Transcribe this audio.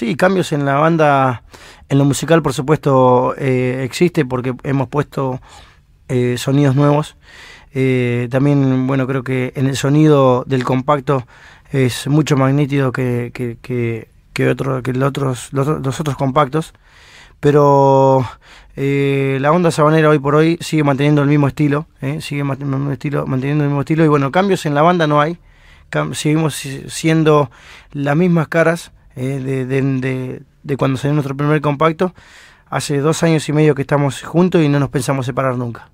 Sí, cambios en la banda, en lo musical por supuesto eh, existe porque hemos puesto eh, sonidos nuevos. Eh, también, bueno, creo que en el sonido del compacto es mucho más nítido que, que, que, que, que los, otros, los, otros compactos. Pero eh, la onda sabanera hoy por hoy sigue manteniendo el mismo estilo, eh, sigue estilo, manteniendo el mismo estilo. Y bueno, cambios en la banda no hay. seguimos siendo las mismas caras eh, de, de, de, de cuando salió nuestro primer compacto. Hace dos años y medio que estamos juntos y no nos pensamos separar nunca.